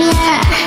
耶。